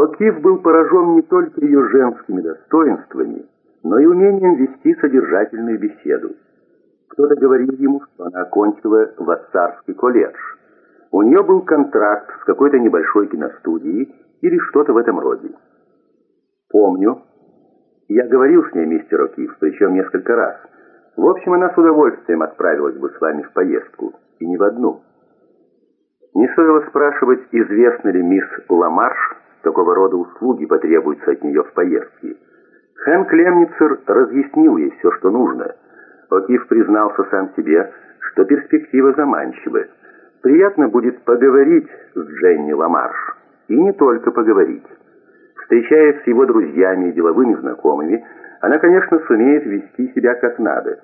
О'Кив был поражен не только ее женскими достоинствами, но и умением вести содержательную беседу. Кто-то говорил ему, что она окончила Вассарский колледж. У нее был контракт с какой-то небольшой киностудией или что-то в этом роде. Помню. Я говорил с ней, мистер О'Кив, причем несколько раз. В общем, она с удовольствием отправилась бы с вами в поездку, и не в одну. Не стоило спрашивать, известна ли мисс Ламарш, какого рода услуги потребуются от нее в поездке. Хэнк Лемницер разъяснил ей все, что нужно. О'Кив признался сам себе, что перспектива заманчивая. Приятно будет поговорить с Дженни Ламарш. И не только поговорить. Встречаясь с его друзьями и деловыми знакомыми, она, конечно, сумеет вести себя как надо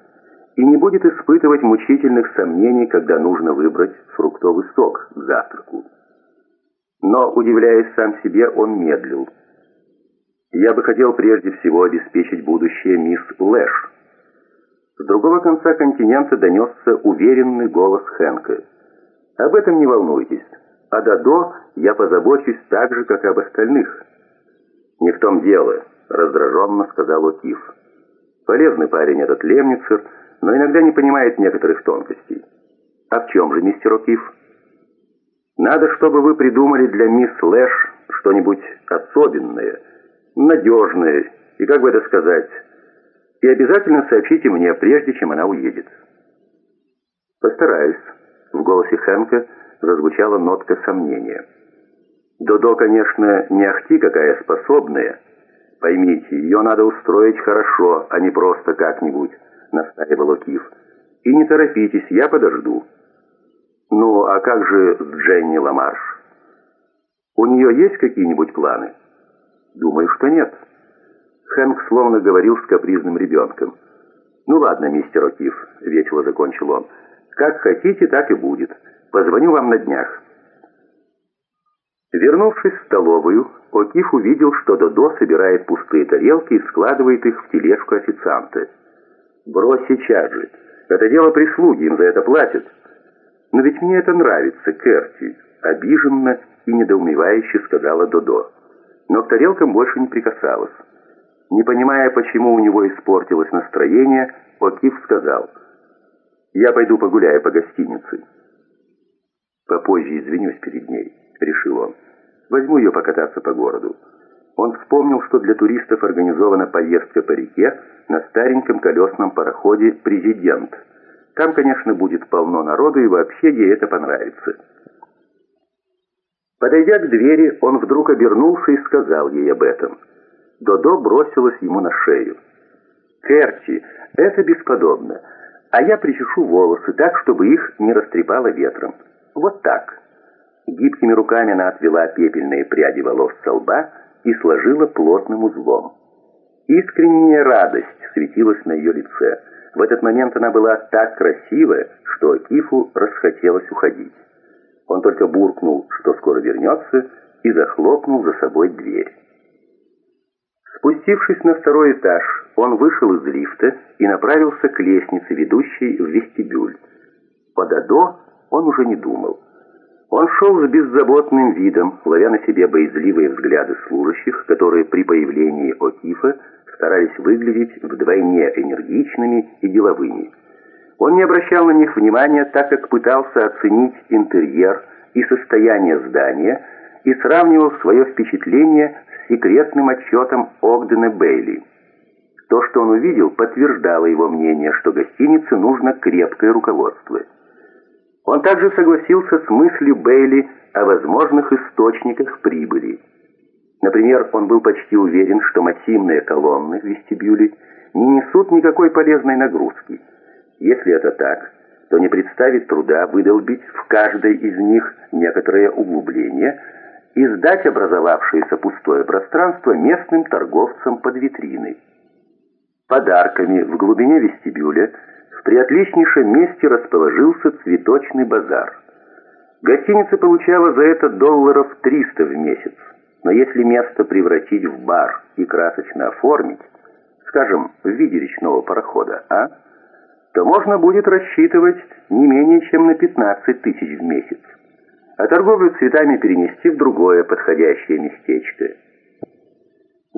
и не будет испытывать мучительных сомнений, когда нужно выбрать фруктовый сок к завтраку. Но, удивляясь сам себе, он медлил. «Я бы хотел прежде всего обеспечить будущее мисс Лэш». С другого конца континента донесся уверенный голос Хэнка. «Об этом не волнуйтесь. А Дадо я позабочусь так же, как и об остальных». «Не в том дело», — раздраженно сказал Окиф. «Полезный парень этот Лемницер, но иногда не понимает некоторых тонкостей». «А в чем же, мистер Окиф?» «Надо, чтобы вы придумали для мисс Лэш что-нибудь особенное, надежное, и, как бы это сказать, и обязательно сообщите мне, прежде чем она уедет». «Постараюсь», — в голосе Хэнка зазвучала нотка сомнения. «Додо, конечно, не ахти какая способная. Поймите, ее надо устроить хорошо, а не просто как-нибудь», — настаивал Окиф. «И не торопитесь, я подожду». «Ну, а как же Дженни Ламарш? У нее есть какие-нибудь планы?» «Думаю, что нет». Хэнк словно говорил с капризным ребенком. «Ну ладно, мистер Окиф», — весело закончил он. «Как хотите, так и будет. Позвоню вам на днях». Вернувшись в столовую, Окиф увидел, что Додо собирает пустые тарелки и складывает их в тележку официанта. «Брось сейчас же. Это дело прислуги, им за это платят». «Но ведь мне это нравится, Керти», — обиженно и недоумевающе сказала Додо. Но к тарелкам больше не прикасалась. Не понимая, почему у него испортилось настроение, Окиф сказал, «Я пойду погуляю по гостинице». «Попозже извинюсь перед ней», — решил он. «Возьму ее покататься по городу». Он вспомнил, что для туристов организована поездка по реке на стареньком колесном пароходе «Президент». Там, конечно, будет полно народу, и вообще ей это понравится. Подойдя к двери, он вдруг обернулся и сказал ей об этом. Додо бросилась ему на шею. «Керти, это бесподобно, а я причешу волосы так, чтобы их не растрепало ветром. Вот так». Гибкими руками она отвела пепельные пряди волос со лба и сложила плотным узлом. Искренняя радость светилась на ее лице. В этот момент она была так красива, что Кифу расхотелось уходить. Он только буркнул, что скоро вернется, и захлопнул за собой дверь. Спустившись на второй этаж, он вышел из лифта и направился к лестнице, ведущей в вестибюль. По Дадо он уже не думал. Он шел с беззаботным видом, ловя на себе боязливые взгляды служащих, которые при появлении Окифа старались выглядеть вдвойне энергичными и деловыми. Он не обращал на них внимания, так как пытался оценить интерьер и состояние здания и сравнивал свое впечатление с секретным отчетом Огдена Бейли. То, что он увидел, подтверждало его мнение, что гостинице нужно крепкое руководство. Он также согласился с мыслью Бейли о возможных источниках прибыли. Например, он был почти уверен, что массивные колонны в вестибюле не несут никакой полезной нагрузки. Если это так, то не представит труда выдолбить в каждой из них некоторое углубление и сдать образовавшееся пустое пространство местным торговцам под витриной. Подарками в глубине вестибюля в приотличнейшем месте расположился цветочный базар. Гостиница получала за это долларов 300 в месяц. Но если место превратить в бар и красочно оформить, скажем, в виде речного парохода, а, то можно будет рассчитывать не менее чем на 15 тысяч в месяц. А торговлю цветами перенести в другое подходящее местечко –